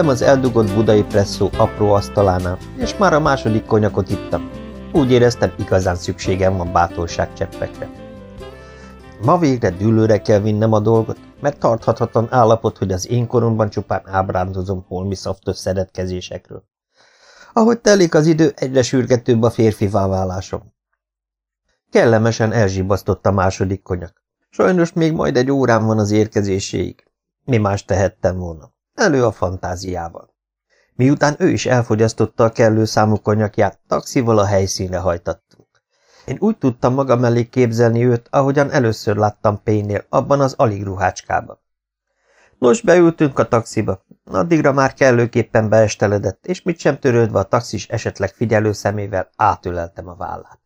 Ültem az eldugott budai presszó apró asztalánál, és már a második konyakot ittam. Úgy éreztem, igazán szükségem van bátorság cseppekre. Ma végre dűlőre kell vinnem a dolgot, mert tarthatatlan állapot, hogy az én koromban csupán ábrándozom holmi szaftos szeretkezésekről. Ahogy telik az idő, egyre sürgetőbb a férfi válásom. Kellemesen elzsibasztott a második konyak. Sajnos még majd egy órám van az érkezéséig. Mi más tehettem volna? Elő a fantáziával. Miután ő is elfogyasztotta a kellő számú konyakját, taxival a helyszínre hajtattunk. Én úgy tudtam magam elé képzelni őt, ahogyan először láttam Pénél, abban az alig ruhácskában. Nos, beültünk a taxiba. Addigra már kellőképpen beesteledett, és mit sem törődve a taxis esetleg figyelő szemével átöleltem a vállát.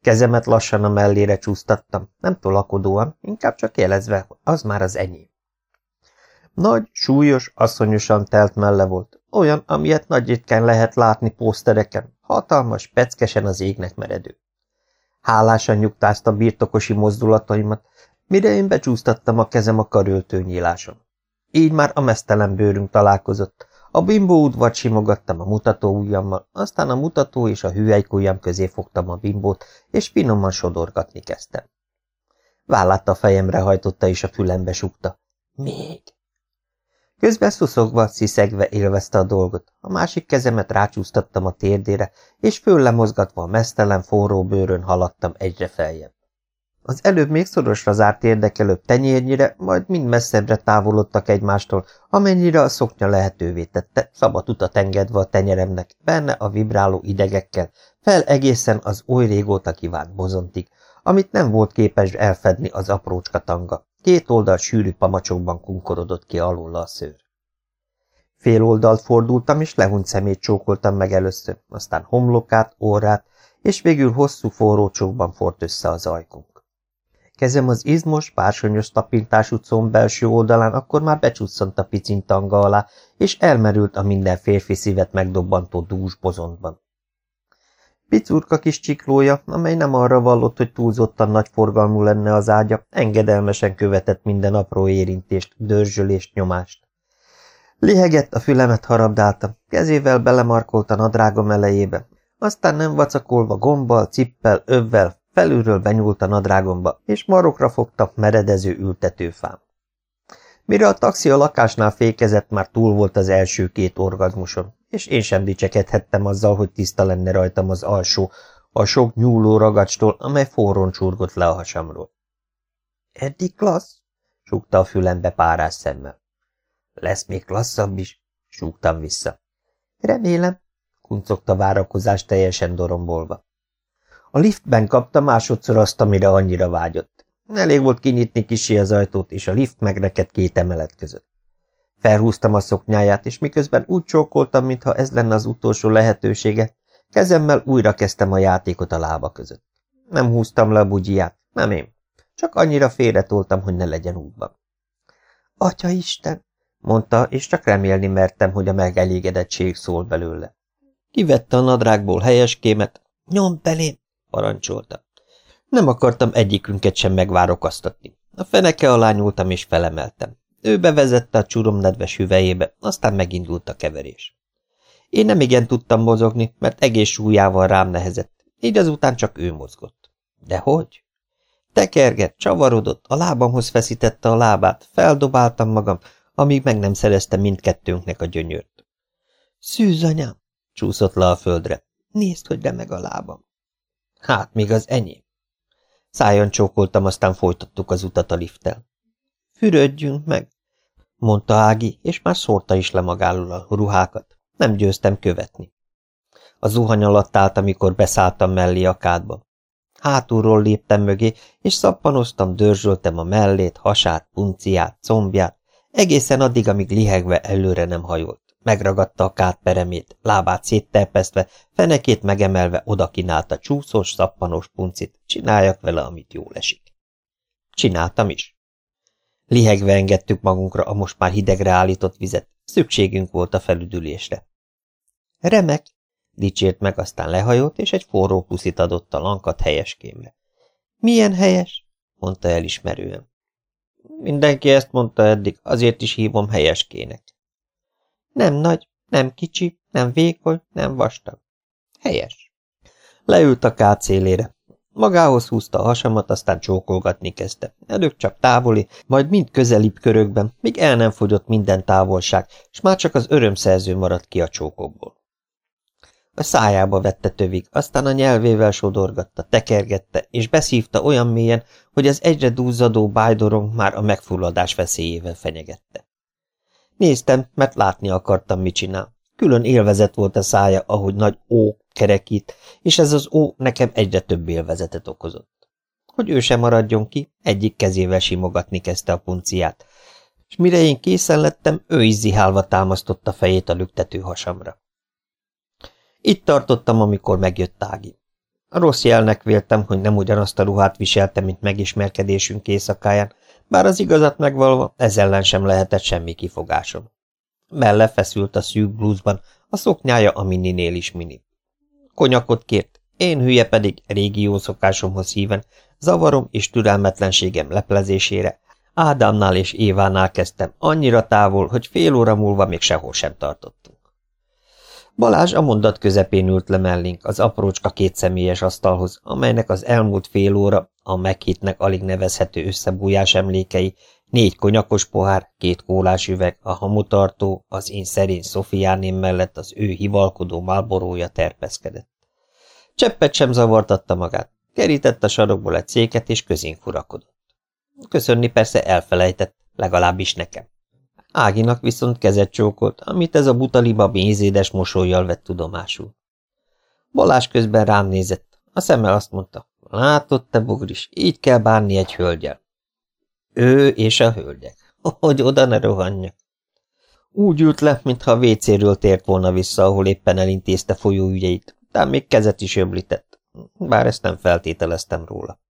Kezemet lassan a mellére csúsztattam, nem tolakodóan, inkább csak jelezve, az már az enyém. Nagy, súlyos, asszonyosan telt melle volt, olyan, amilyet nagy ritkán lehet látni pósztereken, hatalmas, peckesen az égnek meredő. Hálásan nyugtázta birtokosi mozdulataimat, mire én becsúsztattam a kezem a karöltő nyíláson. Így már a mesztelen bőrünk találkozott, a bimbó udvat simogattam a mutató ujjammal, aztán a mutató és a hüvelykujjam közé fogtam a bimbót, és finoman sodorgatni kezdtem. Vállát a fejemre hajtotta, és a fülembe sukta. Még! Közben szuszogva, sziszegve élvezte a dolgot, a másik kezemet rácsúsztattam a térdére, és föllemozgatva a mesztelen forró bőrön haladtam egyre feljebb. Az előbb még szorosra zárt érdekelőbb tenyérnyire, majd mind messzebbre távolodtak egymástól, amennyire a szoknya lehetővé tette, szabad utat engedve a tenyeremnek, benne a vibráló idegekkel, fel egészen az oly régóta kívánt bozontig, amit nem volt képes elfedni az aprócska tanga. Két oldal sűrű pamacsokban kunkorodott ki alóla a szőr. Fél oldalt fordultam, és lehunyt szemét csókoltam meg először, aztán homlokát, orrát, és végül hosszú forró csókban fort össze az ajkunk. Kezem az izmos, bársonyos tapintású comb belső oldalán akkor már becsusszant a picin tanga alá, és elmerült a minden férfi szívet megdobbantó dús bozontban. Picurka kis csiklója, amely nem arra vallott, hogy túlzottan nagy forgalmú lenne az ágya, engedelmesen követett minden apró érintést, dörzsölést, nyomást. Lihegett, a fülemet harabdálta, kezével belemarkolta nadrágom elejébe, aztán nem vacakolva gombbal, cippel, övvel, felülről benyúlt a nadrágomba, és marokra fogta meredező ültetőfám. Mire a taxi a lakásnál fékezett, már túl volt az első két orgazmuson, és én sem dicsekedhettem azzal, hogy tiszta lenne rajtam az alsó, a sok nyúló ragacstól, amely forrón csurgott le a hasamról. – Eddig klassz? – súgta a fülembe párás szemmel. – Lesz még klasszabb is? – súgtam vissza. – Remélem – kuncogta várakozás teljesen dorombolva. A liftben kapta másodszor azt, amire annyira vágyott. Elég volt kinyitni kisé az ajtót, és a lift megrekedt két emelet között. Felhúztam a szoknyáját, és miközben úgy csókoltam, mintha ez lenne az utolsó lehetősége, kezemmel újra kezdtem a játékot a lába között. Nem húztam le a bugyját, nem én. Csak annyira félretoltam, hogy ne legyen útban. Atya Isten! mondta, és csak remélni mertem, hogy a megelégedettség szól belőle. Kivette a nadrágból helyeskémet. Nyom belém! parancsolta. Nem akartam egyikünket sem megvárokasztatni. A feneke alá nyúltam és felemeltem. Ő bevezette a csurom nedves hüvelyébe, aztán megindult a keverés. Én nem igen tudtam mozogni, mert egész súlyával rám nehezett, így azután csak ő mozgott. De hogy? Tekergett, csavarodott, a lábamhoz feszítette a lábát, feldobáltam magam, amíg meg nem szerezte mindkettőnknek a gyönyört. Szűz, anyám! csúszott le a földre. Nézd, hogy remeg a lábam. Hát, még az enyém. Szájon csókoltam, aztán folytattuk az utat a lifttel. Fürödjünk meg, mondta Ági, és már szórta is le magáról a ruhákat. Nem győztem követni. A zuhany alatt állt, amikor beszálltam mellé a kádba. Hátulról léptem mögé, és szappanoztam, dörzsöltem a mellét, hasát, punciát, combját, egészen addig, amíg lihegve előre nem hajolt. Megragadta a kát peremét, lábát szétterpesztve, fenekét megemelve oda kínálta csúszós, szappanos puncit, csináljak vele, amit jól esik. Csináltam is. Lihegve engedtük magunkra a most már hidegre állított vizet. Szükségünk volt a felüdülésre. Remek, dicsért meg, aztán lehajolt, és egy forró puszit adott a lankat helyeskémre. Milyen helyes? mondta elismerően. Mindenki ezt mondta eddig, azért is hívom helyeskének. Nem nagy, nem kicsi, nem vékony, nem vastag. Helyes. Leült a kád szélére. Magához húzta a hasamat, aztán csókolgatni kezdte. Előbb csak távoli, majd mind közelibb körökben, míg el nem fogyott minden távolság, és már csak az örömszerző maradt ki a csókokból. A szájába vette tövig, aztán a nyelvével sodorgatta, tekergette, és beszívta olyan mélyen, hogy az egyre duzzadó bájdorong már a megfulladás veszélyével fenyegette. Néztem, mert látni akartam, mit csinál. Külön élvezet volt a szája, ahogy nagy ó kerekít, és ez az ó nekem egyre több élvezetet okozott. Hogy ő sem maradjon ki, egyik kezével simogatni kezdte a punciát, és mire én készen lettem, ő is zihálva támasztotta fejét a lüktető hasamra. Itt tartottam, amikor megjött Ági. Rossz jelnek véltem, hogy nem ugyanazt a ruhát viselte, mint megismerkedésünk éjszakáján, bár az igazat megvalva ez ellen sem lehetett semmi kifogásom. Melle feszült a szűk blúzban, a szoknyája a mininél is mini. Konyakot kért, én hülye pedig régi szokásomhoz híven, zavarom és türelmetlenségem leplezésére, Ádámnál és Évánál kezdtem, annyira távol, hogy fél óra múlva még sehol sem tartottunk. Balázs a mondat közepén ült le mellénk az aprócska kétszemélyes asztalhoz, amelynek az elmúlt fél óra, a meghitnek alig nevezhető összebújás emlékei, négy konyakos pohár, két kólás üveg, a hamutartó, az én szerény Szofiáném mellett az ő hivalkodó malborója terpeszkedett. Cseppet sem zavartatta magát, kerített a sarokból egy széket és közénk furakodott. Köszönni persze elfelejtett, legalábbis nekem. Áginak viszont kezet csókolt, amit ez a butaliba mézédes mosolyjal vett tudomásul. Balás közben rám nézett, a szeme azt mondta, látod te bugris, így kell bánni egy hölgyel. Ő és a hölgyek, hogy oda ne rohanjak. Úgy ült le, mintha a vécéről tért volna vissza, ahol éppen elintézte folyóügyeit, de még kezet is öblített, bár ezt nem feltételeztem róla.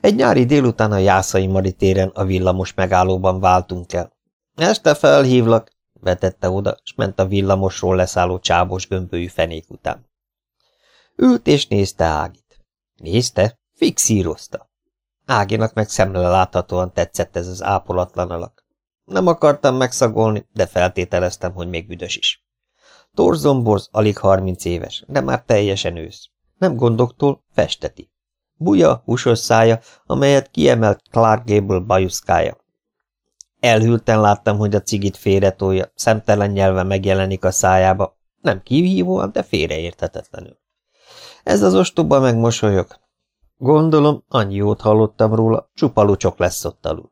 Egy nyári délután a Jászai Maritéren a villamos megállóban váltunk el. Este felhívlak, vetette oda, és ment a villamosról leszálló csábos gömbölyű fenék után. Ült és nézte Ágit. Nézte, fixírozta. Áginak meg szemle láthatóan tetszett ez az ápolatlan alak. Nem akartam megszagolni, de feltételeztem, hogy még büdös is. Torzomborz alig harminc éves, de már teljesen ősz. Nem gondoktól festeti. Buja, húsos szája, amelyet kiemelt Clark Gable bajuszkája. Elhűlten láttam, hogy a cigit félretolja, szemtelen nyelve megjelenik a szájába, nem kívhívóan, de félreérthetetlenül. Ez az ostoba megmosolyog. Gondolom, annyi jót hallottam róla, csupa lucsok lesz ott alul.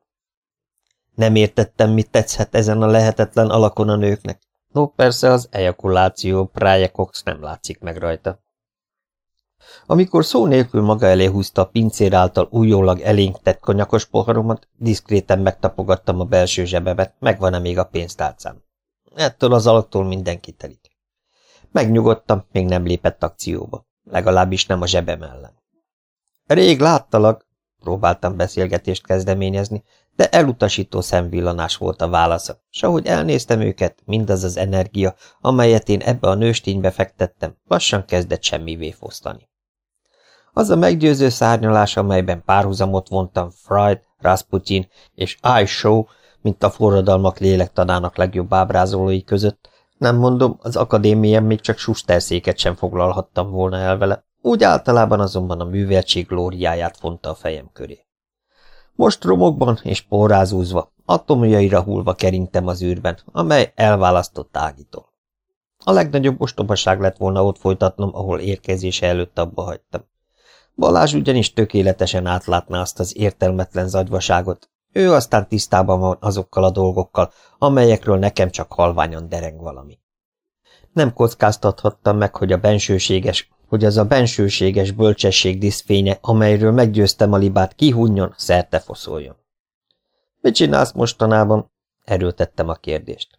Nem értettem, mit tetszhet ezen a lehetetlen alakon a nőknek. No, persze az ejakuláció prájekox nem látszik meg rajta. Amikor szó nélkül maga elé húzta a pincér által újólag elénk tett konyakos poharomat, diszkréten megtapogattam a belső zsebemet, megvan-e még a pénztárcám. Ettől az alaktól mindenki telik. Megnyugodtam, még nem lépett akcióba, legalábbis nem a zsebem ellen. Rég láttalak, próbáltam beszélgetést kezdeményezni, de elutasító szemvillanás volt a válasza, s ahogy elnéztem őket, mindaz az energia, amelyet én ebbe a nősténybe fektettem, lassan kezdett semmivé fosztani. Az a meggyőző szárnyalás, amelyben párhuzamot vontam Freud, Rasputin és I Show, mint a forradalmak lélektanának legjobb ábrázolói között, nem mondom, az akadémián még csak susterszéket sem foglalhattam volna el vele, úgy általában azonban a műveltség glóriáját fonta a fejem köré. Most romokban és porrázúzva, atomjaira hullva kerintem az űrben, amely elválasztott ágitól. A legnagyobb ostobaság lett volna ott folytatnom, ahol érkezése előtt abba hagytam. Balázs ugyanis tökéletesen átlátná azt az értelmetlen zagyvaságot, ő aztán tisztában van azokkal a dolgokkal, amelyekről nekem csak halványan dereng valami. Nem kockáztathattam meg, hogy a bensőséges, hogy az a bensőséges bölcsesség diszfénye, amelyről meggyőztem a libát, kihunjon, szerte foszoljon. Mit csinálsz mostanában? Erőltettem a kérdést.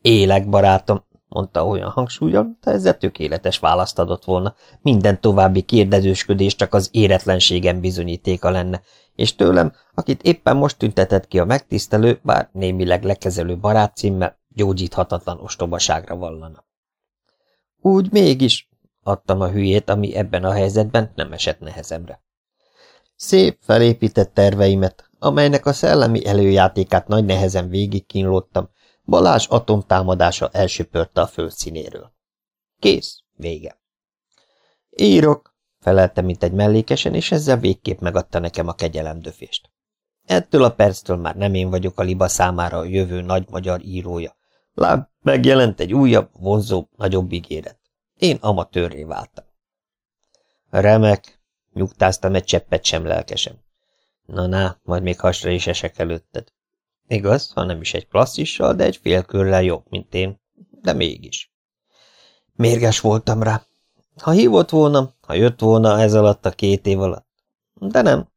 Élek, barátom, mondta olyan hangsúlyal, de ezzel tökéletes választ adott volna. Minden további kérdezősködés csak az éretlenségem bizonyítéka lenne, és tőlem, akit éppen most tüntetett ki a megtisztelő, bár némileg lekezelő barát címmel, gyógyíthatatlan ostobaságra vallana. Úgy mégis, adtam a hülyét, ami ebben a helyzetben nem esett nehezemre. Szép, felépített terveimet, amelynek a szellemi előjátékát nagy nehezen végigkínlottam, Balázs atomtámadása elsöpörte a földszínéről. Kész, vége. Írok, felelte, mint egy mellékesen, és ezzel végképp megadta nekem a kegyelemdöfést. Ettől a perctől már nem én vagyok a liba számára a jövő nagy magyar írója. Láb, megjelent egy újabb, vonzó, nagyobb ígéret. Én amatőrré váltam. Remek, nyugtáztam egy cseppet sem lelkesen. Na-na, majd még hasra is esek előtted. Igaz, ha nem is egy klasszissal, de egy félkörrel jobb, mint én, de mégis. Mérges voltam rá. Ha hívott volna, ha jött volna ez alatt a két év alatt. De nem.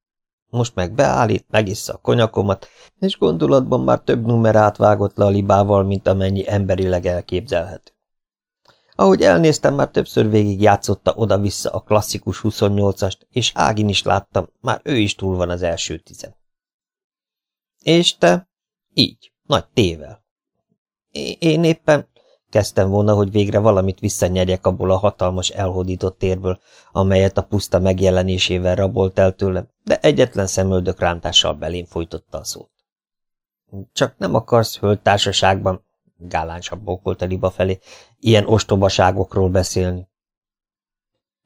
Most meg beállít, megissza a konyakomat, és gondolatban már több numerát vágott le a libával, mint amennyi emberileg elképzelhető. Ahogy elnéztem, már többször végig játszotta oda-vissza a klasszikus 28-ast, és Ágin is láttam, már ő is túl van az első tizen. És te? Így, nagy tével. Én éppen kezdtem volna, hogy végre valamit visszanyerjek abból a hatalmas elhódított térből, amelyet a puszta megjelenésével rabolt el tőlem, de egyetlen szemöldök rántással belém folytotta a szót. Csak nem akarsz hölgytársaságban, gálánsabb bókolt a liba felé, ilyen ostobaságokról beszélni.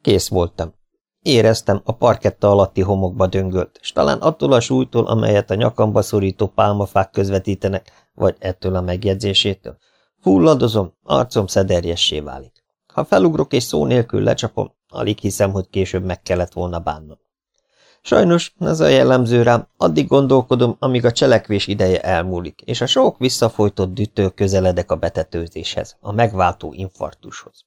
Kész voltam. Éreztem, a parketta alatti homokba döngölt, és talán attól a súlytól, amelyet a nyakamba szorító pálmafák közvetítenek, vagy ettől a megjegyzésétől, fulladozom, arcom szederjessé válik. Ha felugrok és szó nélkül lecsapom, alig hiszem, hogy később meg kellett volna bánnom. Sajnos ez a jellemző rám, addig gondolkodom, amíg a cselekvés ideje elmúlik, és a sok visszafolytott dütől közeledek a betetőzéshez, a megváltó infarktushoz.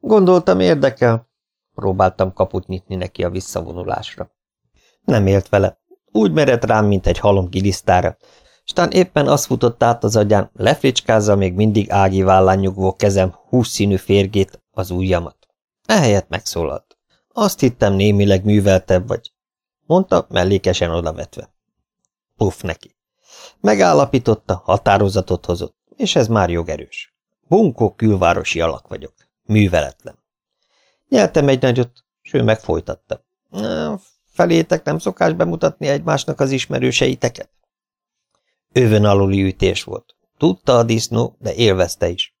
Gondoltam érdekel, próbáltam kaput nyitni neki a visszavonulásra. Nem élt vele, úgy merett rám, mint egy halom gilisztára, stán éppen azt futott át az agyán, lefricskázza még mindig ági vállán nyugvó kezem húszszínű férgét, az ujjamat. Ehelyett megszólalt. Azt hittem némileg műveltebb vagy, mondta mellékesen odavetve. Puff neki. Megállapította, határozatot hozott, és ez már jogerős. Bunkó külvárosi alak vagyok, műveletlen. Nyeltem egy nagyot, s megfolytatta. Felétek nem szokás bemutatni egymásnak az ismerőseiteket? Övön aluli ütés volt. Tudta a disznó, de élvezte is.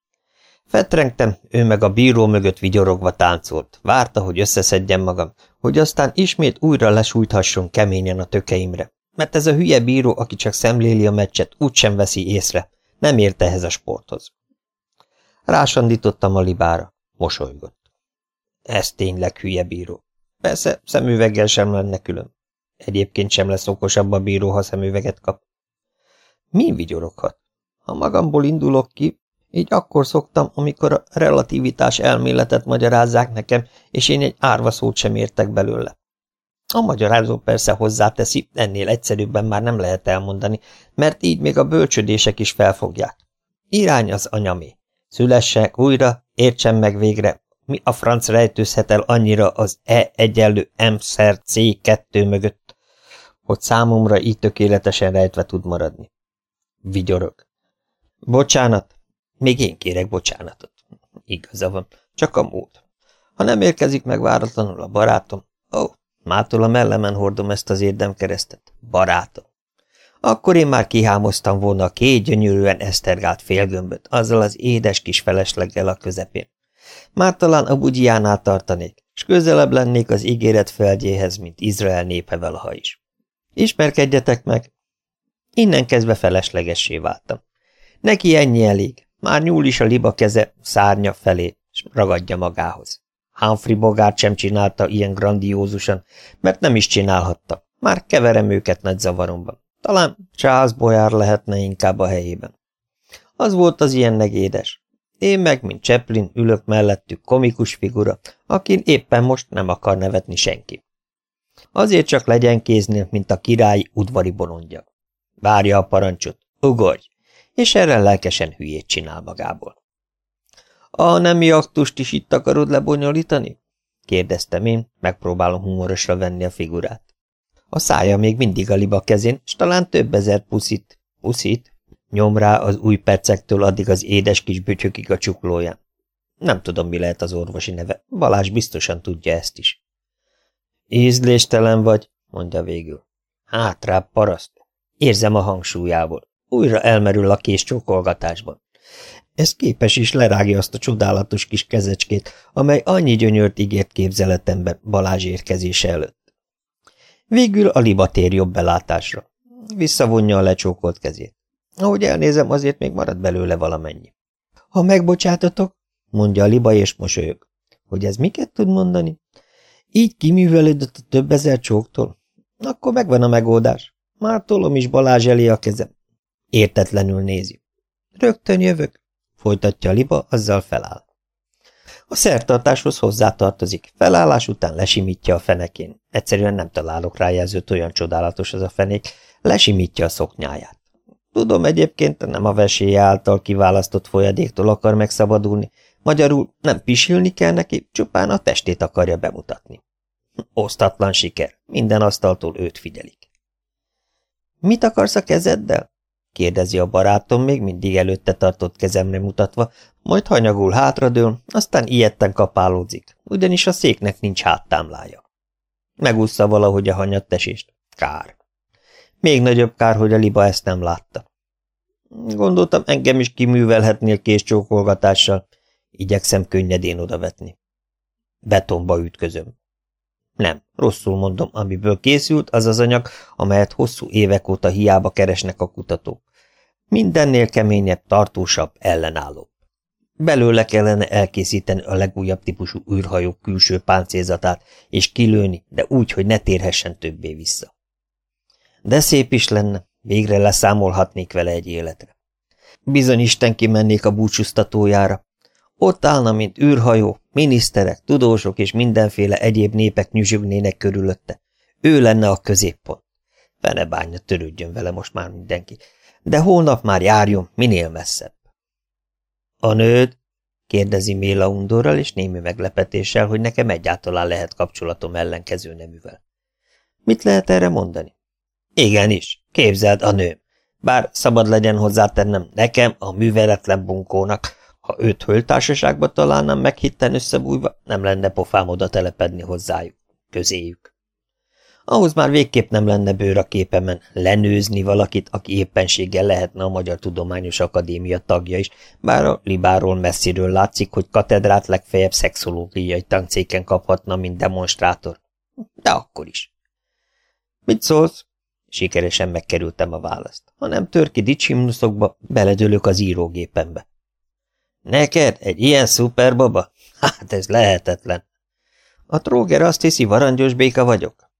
Fetrengtem, ő meg a bíró mögött vigyorogva táncolt, várta, hogy összeszedjem magam, hogy aztán ismét újra lesújthasson keményen a tökeimre, mert ez a hülye bíró, aki csak szemléli a meccset, úgysem veszi észre, nem ért ehhez a sporthoz. Rásandítottam a libára, mosolygott. Ez tényleg hülye bíró. Persze, szemüveggel sem lenne külön. Egyébként sem lesz okosabb a bíró, ha szemüveget kap. Mi vigyoroghat? Ha magamból indulok ki, így akkor szoktam, amikor a relativitás elméletet magyarázzák nekem, és én egy árva szót sem értek belőle. A magyarázó persze hozzáteszi, ennél egyszerűbben már nem lehet elmondani, mert így még a bölcsödések is felfogják. Irány az anyamé. Szülessek újra, értsem meg végre, mi a franc rejtőzhet el annyira az E egyenlő M szer C2 mögött, hogy számomra így tökéletesen rejtve tud maradni. Vigyorog. Bocsánat, még én kérek bocsánatot. Igaza van, csak a mód. Ha nem érkezik meg váratlanul a barátom, ó, mától a mellemen hordom ezt az érdemkeresztet. Barátom. Akkor én már kihámoztam volna két gyönyörűen esztergált félgömböt, azzal az édes kis felesleggel a közepén. Már talán a bugyjánál tartanék, és közelebb lennék az ígéret feldjéhez, mint Izrael népe valaha is. Ismerkedjetek meg! Innen kezdve feleslegessé váltam. Neki ennyi elég, már nyúl is a liba keze szárnya felé, és ragadja magához. Humphrey Bogart sem csinálta ilyen grandiózusan, mert nem is csinálhatta. Már keverem őket nagy zavaromban. Talán Charles Boyar lehetne inkább a helyében. Az volt az ilyen negédes. Én meg, mint Chaplin, ülök mellettük komikus figura, akin éppen most nem akar nevetni senki. Azért csak legyen kéznél, mint a királyi udvari bolondja. Várja a parancsot, ugorj! És erre lelkesen hülyét csinál magából. A nemi aktust is itt akarod lebonyolítani? kérdeztem én, megpróbálom humorosra venni a figurát. A szája még mindig a liba kezén, s talán több ezer puszit, puszit, nyom rá az új percektől addig az édes kis bütyökig a csuklóján. Nem tudom, mi lehet az orvosi neve, Balázs biztosan tudja ezt is. Ízléstelen vagy, mondja végül. Hátrább paraszt. Érzem a hangsúlyából. Újra elmerül a kés csókolgatásban. Ez képes is lerágja azt a csodálatos kis kezecskét, amely annyi gyönyört ígért képzeletemben Balázs érkezése előtt. Végül a liba jobb belátásra. Visszavonja a lecsókolt kezét. Ahogy elnézem, azért még marad belőle valamennyi. Ha megbocsátatok, mondja a liba és mosolyog. Hogy ez miket tud mondani? Így kiművelődött a több ezer csóktól? Akkor megvan a megoldás. Már tolom is Balázs elé a kezem. Értetlenül nézi. Rögtön jövök, folytatja a liba, azzal feláll. A szertartáshoz hozzátartozik. Felállás után lesimítja a fenekén. Egyszerűen nem találok rá jelzőt, olyan csodálatos az a fenék. Lesimítja a szoknyáját. Tudom egyébként, nem a veséje által kiválasztott folyadéktól akar megszabadulni. Magyarul nem pisilni kell neki, csupán a testét akarja bemutatni. Osztatlan siker. Minden asztaltól őt figyelik. Mit akarsz a kezeddel? Kérdezi a barátom, még mindig előtte tartott kezemre mutatva, majd hanyagul hátradől, aztán ilyetten kapálódzik, ugyanis a széknek nincs háttámlája. Megúszza valahogy a hanyattesést. Kár. Még nagyobb kár, hogy a liba ezt nem látta. Gondoltam, engem is kiművelhetnél késcsókolgatással. Igyekszem könnyedén odavetni. Betonba ütközöm. Nem, rosszul mondom, amiből készült, az az anyag, amelyet hosszú évek óta hiába keresnek a kutatók. Mindennél keményebb, tartósabb, ellenállóbb. Belőle kellene elkészíteni a legújabb típusú űrhajók külső páncélzatát, és kilőni, de úgy, hogy ne térhessen többé vissza. De szép is lenne, végre leszámolhatnék vele egy életre. Bizony Isten kimennék a búcsúztatójára, ott állna, mint űrhajó, miniszterek, tudósok és mindenféle egyéb népek nyüzsögnének körülötte. Ő lenne a középpont. Fenebánya törődjön vele most már mindenki. De holnap már járjon, minél messzebb. A nőd? kérdezi Méla undorral és némi meglepetéssel, hogy nekem egyáltalán lehet kapcsolatom ellenkező neművel. Mit lehet erre mondani? Igenis, képzeld a nőm. Bár szabad legyen hozzátennem nekem, a műveletlen bunkónak, ha őt höltársaságba találnám meghitten összebújva, nem lenne pofám oda telepedni hozzájuk, közéjük. Ahhoz már végképp nem lenne bőr a képemen lenőzni valakit, aki éppenséggel lehetne a Magyar Tudományos Akadémia tagja is, bár a libáról messziről látszik, hogy katedrát legfeljebb szexológiai tancéken kaphatna, mint demonstrátor. De akkor is. Mit szólsz? Sikeresen megkerültem a választ. Ha nem tör ki dicsimnuszokba, beledőlök az írógépembe. Neked egy ilyen szuperbaba? Hát ez lehetetlen. A tróger azt hiszi, varangyos béka vagyok?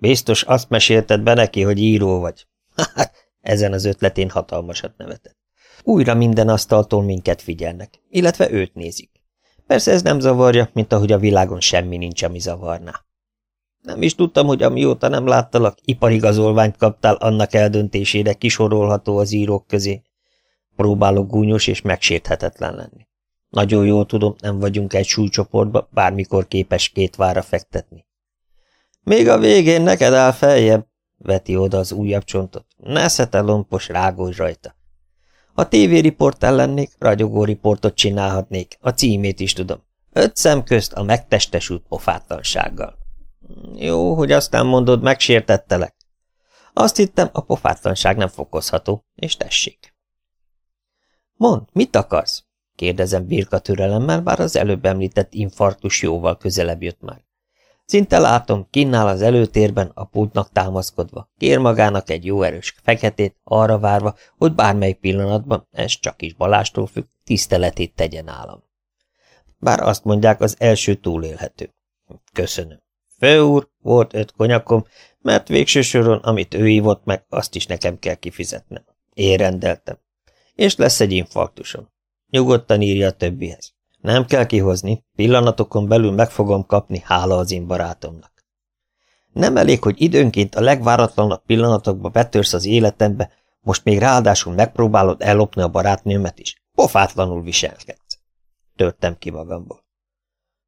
Biztos azt mesélted be neki, hogy író vagy. Hát, ezen az ötletén hatalmasat nevetett. Újra minden asztaltól minket figyelnek, illetve őt nézik. Persze ez nem zavarja, mint ahogy a világon semmi nincs, ami zavarná. Nem is tudtam, hogy amióta nem láttalak, iparigazolványt kaptál annak eldöntésére kisorolható az írók közé, Próbálok gúnyos és megsérthetetlen lenni. Nagyon jól tudom, nem vagyunk egy súlycsoportba, bármikor képes két vára fektetni. Még a végén neked áll feljebb, veti oda az újabb csontot. Neszete lompos, rágózs rajta. Ha tévériport lennék, ragyogó riportot csinálhatnék, a címét is tudom. Öt szem közt a megtestesült pofátlansággal. Jó, hogy aztán mondod, megsértettelek. Azt hittem, a pofátlanság nem fokozható, és tessék. Mond, mit akarsz? kérdezem birka türelemmel, bár az előbb említett infarktus jóval közelebb jött már. Szinte látom, kinnál az előtérben, a pultnak támaszkodva, kér magának egy jó erős feketét, arra várva, hogy bármelyik pillanatban, ez csak is Balástól függ, tiszteletét tegye nálam. Bár azt mondják, az első túlélhető. Köszönöm. Főúr, volt öt konyakom, mert végső soron, amit ő ívott meg, azt is nekem kell kifizetnem. Én rendeltem és lesz egy infarktusom. Nyugodtan írja a többihez. Nem kell kihozni, pillanatokon belül meg fogom kapni, hála az én barátomnak. Nem elég, hogy időnként a legváratlanabb pillanatokba betörsz az életembe, most még ráadásul megpróbálod ellopni a barátnőmet is. Pofátlanul viselkedsz. Törtem ki magamból.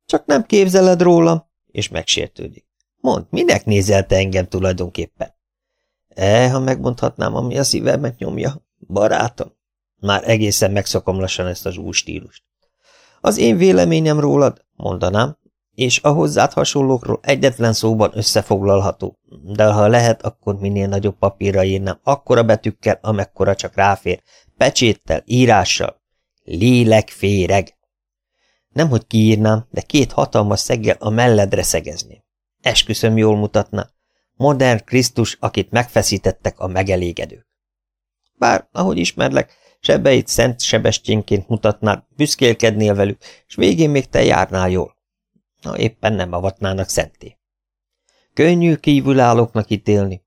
Csak nem képzeled rólam, és megsértődik. Mondd, minek nézel te engem tulajdonképpen? E, ha megmondhatnám, ami a szívemet nyomja. Barátom, már egészen megszokom lassan ezt az új stílust. Az én véleményem rólad, mondanám, és a hozzád hasonlókról egyetlen szóban összefoglalható, de ha lehet, akkor minél nagyobb papírra írnám, akkora betűkkel, amekkora csak ráfér, pecséttel, írással. Lélekféreg! Nemhogy kiírnám, de két hatalmas szeggel a melledre szegezném. Esküszöm jól mutatna. Modern Krisztus, akit megfeszítettek a megelégedők. Bár, ahogy ismerlek, sebeit szent sebestyénként mutatnád, büszkélkednél velük, és végén még te járnál jól. Na, éppen nem avatnának szenté. Könnyű kívülállóknak ítélni.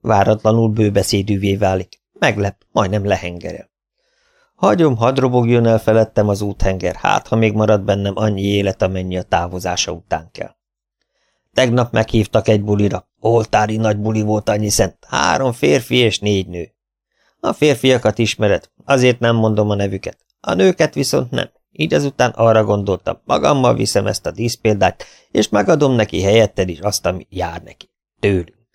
Váratlanul bőbeszédűvé válik. Meglep, majdnem lehengerel. Hagyom, hadd robogjon el felettem az úthenger, hát ha még marad bennem annyi élet, amennyi a távozása után kell. Tegnap meghívtak egy bulira. Oltári nagy buli volt annyi szent. Három férfi és négy nő. A férfiakat ismered, azért nem mondom a nevüket. A nőket viszont nem. Így azután arra gondoltam, magammal viszem ezt a díszpéldát, és megadom neki helyetted is azt, ami jár neki. Tőlünk.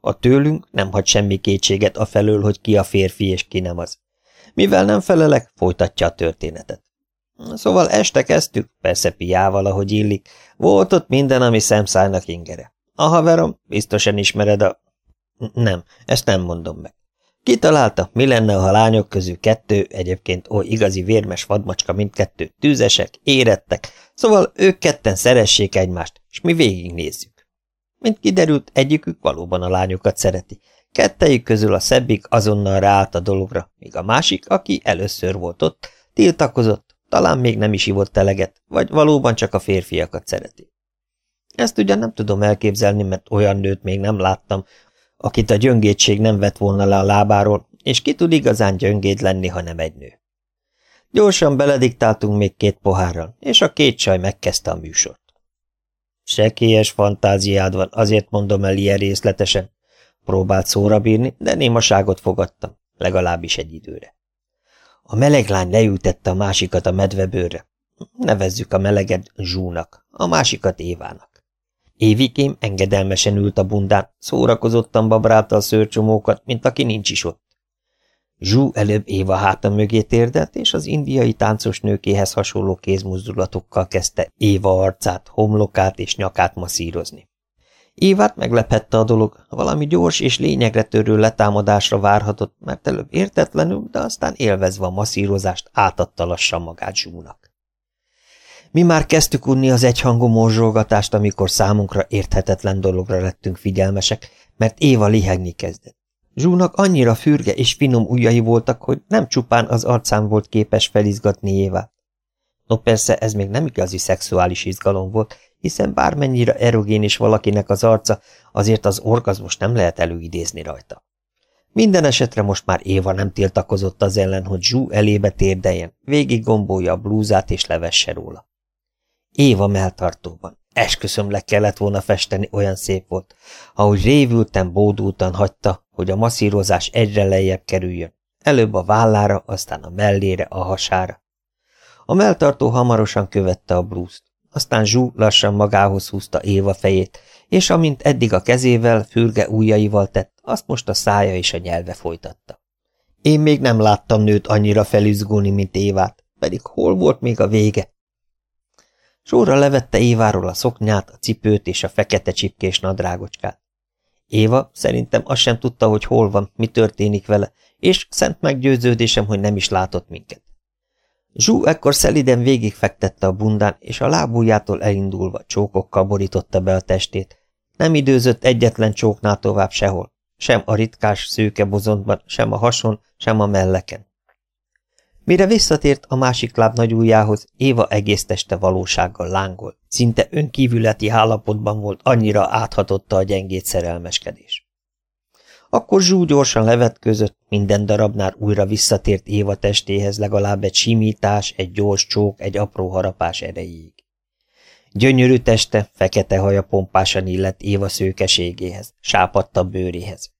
A tőlünk nem hagy semmi kétséget a felől, hogy ki a férfi és ki nem az. Mivel nem felelek, folytatja a történetet. Szóval este kezdtük, persze piával, ahogy illik. Volt ott minden, ami szemszájnak ingere. A haverom, biztosan ismered a... Nem, ezt nem mondom meg. Kitalálta, mi lenne, ha lányok közül kettő, egyébként oly igazi vérmes vadmacska mindkettő, tűzesek, érettek, szóval ők ketten szeressék egymást, és mi végignézzük. Mint kiderült, egyikük valóban a lányokat szereti. Kettejük közül a szebbik azonnal ráállt a dologra, míg a másik, aki először volt ott, tiltakozott, talán még nem is ivott eleget, vagy valóban csak a férfiakat szereti. Ezt ugyan nem tudom elképzelni, mert olyan nőt még nem láttam, akit a gyöngétség nem vett volna le a lábáról, és ki tud igazán gyöngéd lenni, ha nem egy nő. Gyorsan belediktáltunk még két pohárral, és a két csaj megkezdte a műsort. Sekélyes fantáziád van, azért mondom el ilyen részletesen. Próbált szóra bírni, de némaságot fogadtam, legalábbis egy időre. A meleg lány leültette a másikat a medvebőrre. Nevezzük a meleget Zsúnak, a másikat Évának. Évikém engedelmesen ült a bundán, szórakozottan babrálta a szőrcsomókat, mint aki nincs is ott. Zsú előbb Éva háta mögé térdelt, és az indiai táncos nőkéhez hasonló kézmozdulatokkal kezdte Éva arcát, homlokát és nyakát masszírozni. Évát meglephette a dolog, valami gyors és lényegre törő letámadásra várhatott, mert előbb értetlenül, de aztán élvezve a masszírozást átadta lassan magát Zsúnak. Mi már kezdtük unni az egyhangú morzsolgatást, amikor számunkra érthetetlen dologra lettünk figyelmesek, mert Éva lihegni kezdett. Zsúnak annyira fürge és finom ujjai voltak, hogy nem csupán az arcán volt képes felizgatni Évát. No persze ez még nem igazi szexuális izgalom volt, hiszen bármennyire erogénis valakinek az arca, azért az orgazmus nem lehet előidézni rajta. Minden esetre most már Éva nem tiltakozott az ellen, hogy Zsú elébe térdeljen, végig gombolja a blúzát és levesse róla. Éva melltartóban. Esküszöm le kellett volna festeni, olyan szép volt. Ahogy révülten, bódultan hagyta, hogy a masszírozás egyre lejjebb kerüljön. Előbb a vállára, aztán a mellére, a hasára. A melltartó hamarosan követte a blúzt. Aztán Zsú lassan magához húzta Éva fejét, és amint eddig a kezével, fürge ujjaival tett, azt most a szája és a nyelve folytatta. Én még nem láttam nőt annyira felizgulni, mint Évát, pedig hol volt még a vége? Sorra levette Éváról a szoknyát, a cipőt és a fekete csipkés nadrágocskát. Éva szerintem azt sem tudta, hogy hol van, mi történik vele, és szent meggyőződésem, hogy nem is látott minket. Zsú ekkor szeliden végigfektette a bundán, és a lábújától elindulva csókokkal borította be a testét. Nem időzött egyetlen csóknál tovább sehol, sem a ritkás szőke bozontban, sem a hason, sem a melleken. Mire visszatért a másik láb nagy ujjához, Éva egész teste valósággal lángol. Szinte önkívületi állapotban volt, annyira áthatotta a gyengét szerelmeskedés. Akkor Zsú gyorsan levetközött, minden darabnál újra visszatért Éva testéhez legalább egy simítás, egy gyors csók, egy apró harapás erejéig. Gyönyörű teste, fekete haja pompásan illett Éva szőkeségéhez, sápadta bőréhez.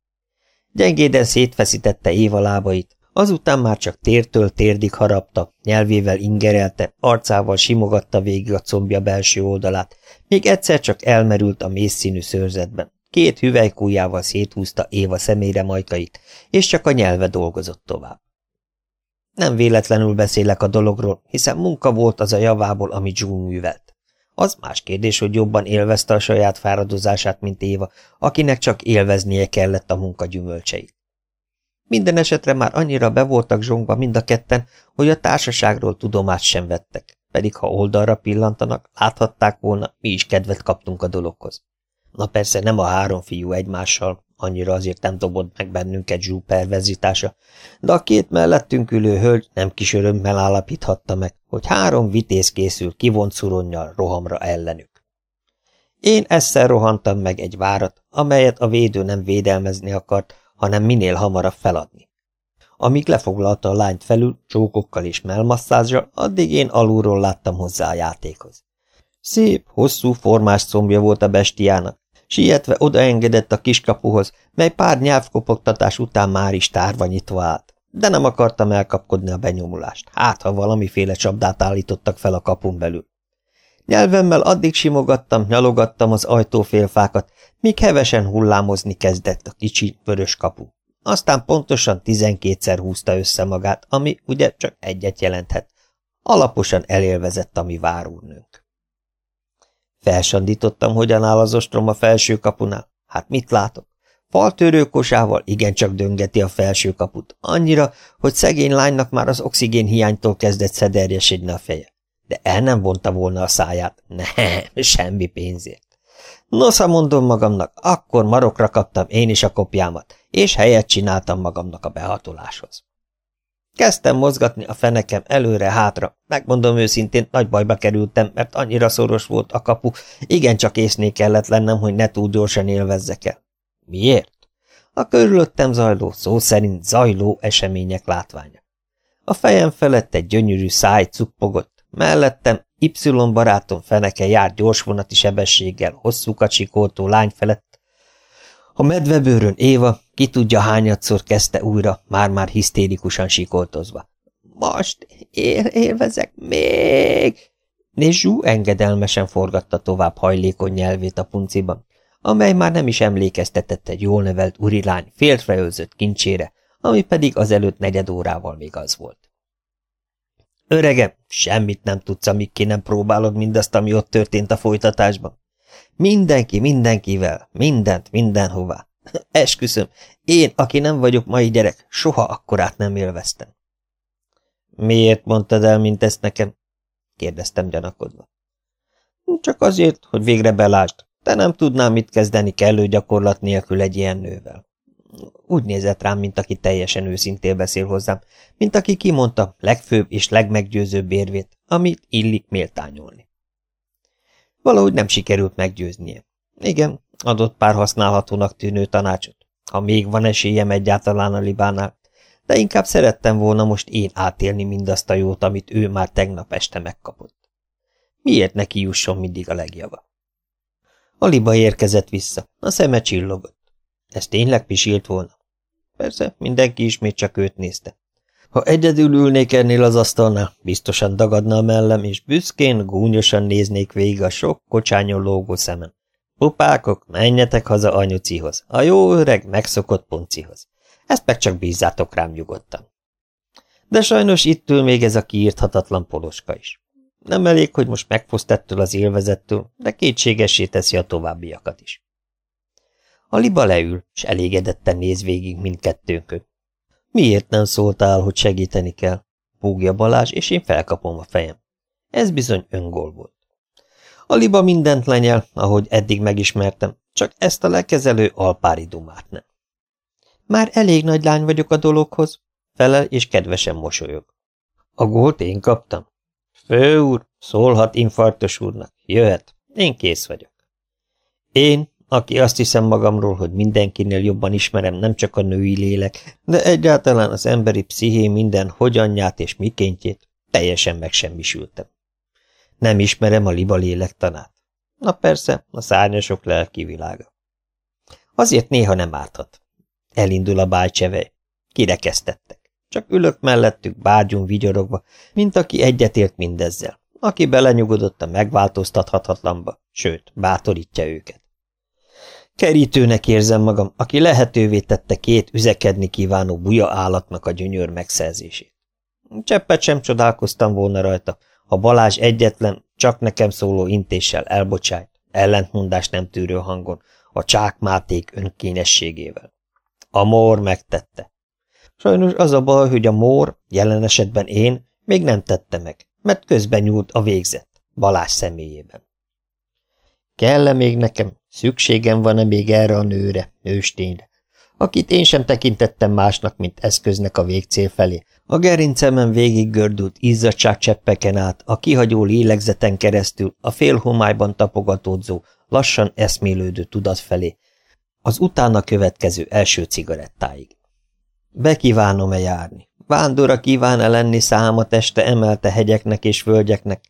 Gyengéden szétfeszítette Éva lábait, Azután már csak tértől térdig harapta, nyelvével ingerelte, arcával simogatta végig a combja belső oldalát, még egyszer csak elmerült a mészszínű szőrzetben. Két hüvelykújjával széthúzta Éva szemére majkait, és csak a nyelve dolgozott tovább. Nem véletlenül beszélek a dologról, hiszen munka volt az a javából, amit June művelt. Az más kérdés, hogy jobban élvezte a saját fáradozását, mint Éva, akinek csak élveznie kellett a munka gyümölcseit. Minden esetre már annyira be voltak zsongva mind a ketten, hogy a társaságról tudomást sem vettek, pedig ha oldalra pillantanak, láthatták volna, mi is kedvet kaptunk a dologhoz. Na persze nem a három fiú egymással, annyira azért nem dobott meg bennünket zsú perverzitása, de a két mellettünk ülő hölgy nem kis örömmel állapíthatta meg, hogy három vitéz készül kivont szuronnyal rohamra ellenük. Én esszel rohantam meg egy várat, amelyet a védő nem védelmezni akart, hanem minél hamarabb feladni. Amíg lefoglalta a lányt felül, csókokkal és melmasszázsal, addig én alulról láttam hozzá a játékhoz. Szép, hosszú, formás combja volt a bestiának, Sietve odaengedett a kiskapuhoz, mely pár nyelvkopogtatás után már is tárva nyitva állt. De nem akartam elkapkodni a benyomulást, hát ha valamiféle csapdát állítottak fel a kapun belül. Nyelvemmel addig simogattam, nyalogattam az ajtófélfákat, míg hevesen hullámozni kezdett a kicsi vörös kapu. Aztán pontosan tizenkétszer húzta össze magát, ami ugye csak egyet jelenthet. Alaposan elélvezett a mi várúrnőnk. Felsandítottam, hogyan áll az ostrom a felső kapunál. Hát mit látok? Faltörőkosával igencsak döngeti a felső kaput, annyira, hogy szegény lánynak már az oxigén hiánytól kezdett szederjesedni a feje. De el nem vonta volna a száját. Nem, semmi pénzért. Nosza mondom magamnak, akkor marokra kaptam én is a kopjámat, és helyet csináltam magamnak a behatoláshoz. Kezdtem mozgatni a fenekem előre-hátra. Megmondom őszintén, nagy bajba kerültem, mert annyira szoros volt a kapu, igencsak észné kellett lennem, hogy ne túl gyorsan élvezzek el. Miért? A körülöttem zajló, szó szerint zajló események látványa. A fejem felett egy gyönyörű száj cuppogott, mellettem Y barátom feneke járt gyorsvonati sebességgel, hosszú kacsikoltó lány felett, a medvebőrön Éva ki tudja hányadszor kezdte újra, már-már hisztérikusan sikoltozva. Most él, élvezek még! És Zsú engedelmesen forgatta tovább hajlékony nyelvét a punciban, amely már nem is emlékeztetett egy jól nevelt urilány féltreölzött kincsére, ami pedig azelőtt negyed órával még az volt. Öregem, semmit nem tudsz, amíg ki nem próbálod mindazt, ami ott történt a folytatásban. Mindenki mindenkivel, mindent mindenhová. Esküszöm, én, aki nem vagyok mai gyerek, soha akkorát nem élveztem. Miért mondtad el, mint ezt nekem? kérdeztem gyanakodva. Csak azért, hogy végre belásd. Te nem tudnám mit kezdeni kellő gyakorlat nélkül egy ilyen nővel. Úgy nézett rám, mint aki teljesen őszintén beszél hozzám, mint aki kimondta legfőbb és legmeggyőzőbb érvét, amit illik méltányolni. Valahogy nem sikerült meggyőznie. Igen, adott pár használhatónak tűnő tanácsot, ha még van esélyem egyáltalán a libánál, de inkább szerettem volna most én átélni mindazt a jót, amit ő már tegnap este megkapott. Miért neki jusson mindig a legjava? A liba érkezett vissza, a szeme csillogott. Ez tényleg pisilt volna? Persze, mindenki ismét csak őt nézte. Ha egyedül ülnék ennél az asztalnál, biztosan dagadna a mellem, és büszkén, gúnyosan néznék végig a sok kocsányon lógó szemem. Pupákok, menjetek haza anyucihoz, a jó öreg, megszokott poncihoz. Ezt meg csak bízzátok rám nyugodtan. De sajnos itt ül még ez a kiírthatatlan poloska is. Nem elég, hogy most megfoszt ettől az élvezettől, de kétségessé teszi a továbbiakat is. A liba leül, s elégedetten néz végig mindkettőnkön. Miért nem szóltál, hogy segíteni kell? Búgja Balázs, és én felkapom a fejem. Ez bizony öngól volt. A liba mindent lenyel, ahogy eddig megismertem, csak ezt a lekezelő alpári dumát nem. Már elég nagy lány vagyok a dologhoz, felel és kedvesen mosolyog. A gólt én kaptam. Fő úr, szólhat infarktos úrnak, jöhet, én kész vagyok. Én, aki azt hiszem magamról, hogy mindenkinél jobban ismerem nem csak a női lélek, de egyáltalán az emberi psziché minden hogyanját és mikéntjét, teljesen megsemmisültem. Nem ismerem a liba lélektanát. Na persze, a szárnyasok lelki világa. Azért néha nem árthat. Elindul a bájcsevej. Kirekesztettek. Csak ülök mellettük, bárgyunk vigyorogva, mint aki egyetért mindezzel, aki belenyugodott a megváltoztathatatlanba, sőt, bátorítja őket. Kerítőnek érzem magam, aki lehetővé tette két üzekedni kívánó buja állatnak a gyönyör megszerzését. Cseppet sem csodálkoztam volna rajta, ha Balázs egyetlen, csak nekem szóló intéssel elbocsájt, ellentmondást nem tűrő hangon, a csák Máték önkényességével. A mór megtette. Sajnos az a baj, hogy a mór, jelen esetben én, még nem tette meg, mert közben nyúlt a végzet, Balázs személyében. Kell-e még nekem, szükségem van-e még erre a nőre, nőstényre, akit én sem tekintettem másnak, mint eszköznek a végcél felé, a gerincemen végig gördült izzadságcseppeken át, a kihagyó lélegzeten keresztül, a félhomályban tapogatódzó, lassan eszmélődő tudat felé, az utána következő első cigarettáig. Bekívánom-e járni? Vándora kíván-e lenni száma teste emelte hegyeknek és völgyeknek?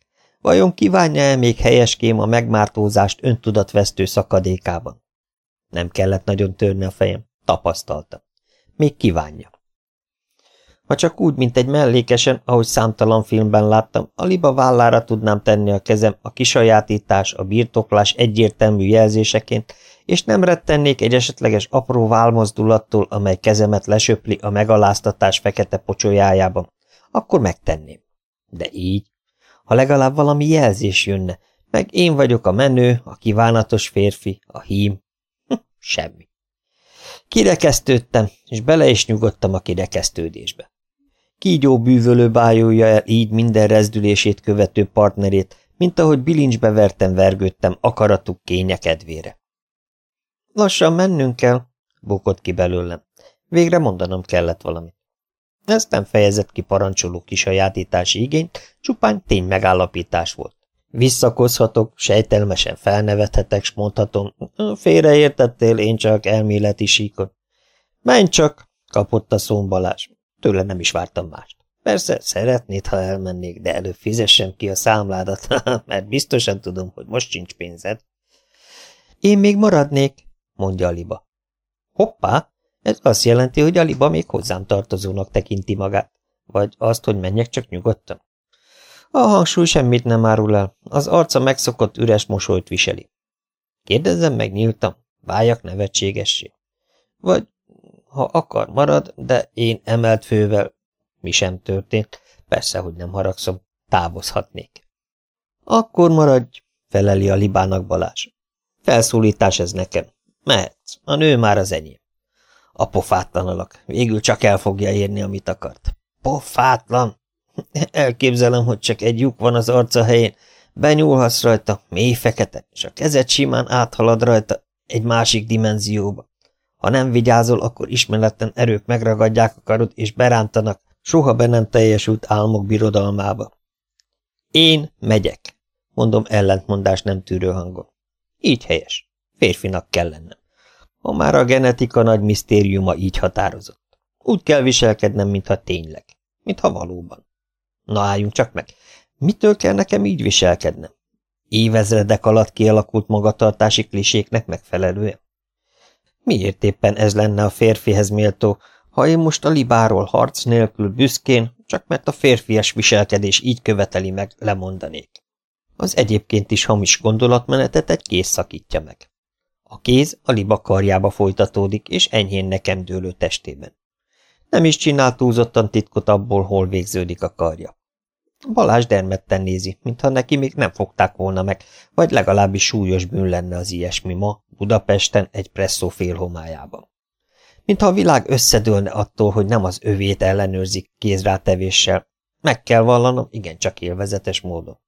Vajon kívánja-e még helyeském a megmártózást öntudatvesztő szakadékában? Nem kellett nagyon törni a fejem, tapasztalta. Még kívánja. Ha csak úgy, mint egy mellékesen, ahogy számtalan filmben láttam, a liba vállára tudnám tenni a kezem a kisajátítás, a birtoklás egyértelmű jelzéseként, és nem rettennék egy esetleges apró válmozdulattól, amely kezemet lesöpli a megaláztatás fekete pocsolyájában, akkor megtenném. De így, ha legalább valami jelzés jönne, meg én vagyok a menő, a kívánatos férfi, a hím, hm, semmi. Kirekesztődtem, és bele is nyugodtam a kirekesztődésbe. Kígyó bűvölő bájolja el így minden rezdülését követő partnerét, mint ahogy bilincsbe vertem vergődtem akaratuk kénye kedvére. Lassan mennünk kell, bukott ki belőlem. Végre mondanom kellett valamit. Ezt nem fejezett ki parancsoló kisajátítási igényt, csupán tény megállapítás volt. Visszakozhatok, sejtelmesen felnevethetek, s mondhatom, félreértettél, én csak elméleti síkon. Menj csak, kapott a szombalás. Tőle nem is vártam mást. Persze, szeretnéd, ha elmennék, de előbb fizessem ki a számládat, mert biztosan tudom, hogy most sincs pénzed. Én még maradnék, mondja Aliba. Hoppá, ez azt jelenti, hogy Aliba még hozzám tartozónak tekinti magát. Vagy azt, hogy menjek csak nyugodtan. A hangsúly semmit nem árul el, az arca megszokott üres mosolyt viseli. Kérdezzem meg nyíltam, váljak nevetségessé. Vagy ha akar, marad, de én emelt fővel, mi sem történt, persze, hogy nem haragszom, távozhatnék. Akkor maradj, feleli a libának Balázs. Felszólítás ez nekem. Mehetsz, a nő már az enyém. A pofátlan alak, végül csak el fogja érni, amit akart. Pofátlan! Elképzelem, hogy csak egy lyuk van az arca helyén, benyúlhatsz rajta, mély fekete, és a kezed simán áthalad rajta egy másik dimenzióba. Ha nem vigyázol, akkor ismeretlen erők megragadják a karod, és berántanak soha be nem teljesült álmok birodalmába. Én megyek, mondom ellentmondás nem tűrő hangon. Így helyes. Férfinak kell lennem. Ha már a genetika nagy misztériuma így határozott. Úgy kell viselkednem, mintha tényleg. Mintha valóban. Na álljunk csak meg. Mitől kell nekem így viselkednem? Évezredek alatt kialakult magatartási kliséknek megfelelően? Miért éppen ez lenne a férfihez méltó, ha én most a libáról harc nélkül büszkén, csak mert a férfias viselkedés így követeli meg, lemondanék? Az egyébként is hamis gondolatmenetet egy kéz szakítja meg. A kéz a liba karjába folytatódik, és enyhén nekem dőlő testében. Nem is csinál túlzottan titkot abból, hol végződik a karja. Balázs dermedten nézi, mintha neki még nem fogták volna meg, vagy legalábbis súlyos bűn lenne az ilyesmi ma, Budapesten, egy presszó félhomájában. Mintha a világ összedőlne attól, hogy nem az övét ellenőrzik kézrátevéssel, meg kell vallanom, igencsak élvezetes módon.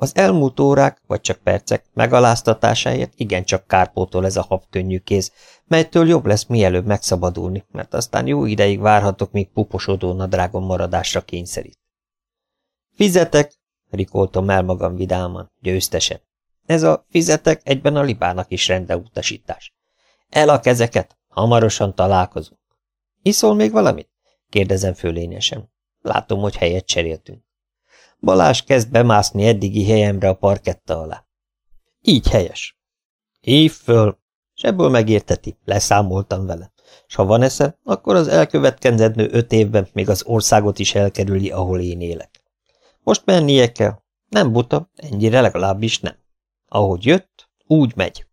Az elmúlt órák, vagy csak percek megaláztatásáért igencsak kárpótol ez a habkönnyű kéz, melytől jobb lesz mielőbb megszabadulni, mert aztán jó ideig várhatok, míg puposodó nadrágon maradásra kényszerít. Fizetek, rikoltom el magam vidáman, győztesen. Ez a fizetek egyben a libának is rendeutasítás. El a kezeket, hamarosan találkozunk. Iszol még valamit? kérdezem fölényesen. Látom, hogy helyet cseréltünk. Balás kezd bemászni eddigi helyemre a parketta alá. Így helyes. Hív föl, és ebből megérteti, leszámoltam vele. S ha van esze, akkor az elkövetkezendő öt évben még az országot is elkerüli, ahol én élek. Most mennie kell. Nem buta, ennyire legalábbis nem. Ahogy jött, úgy megy.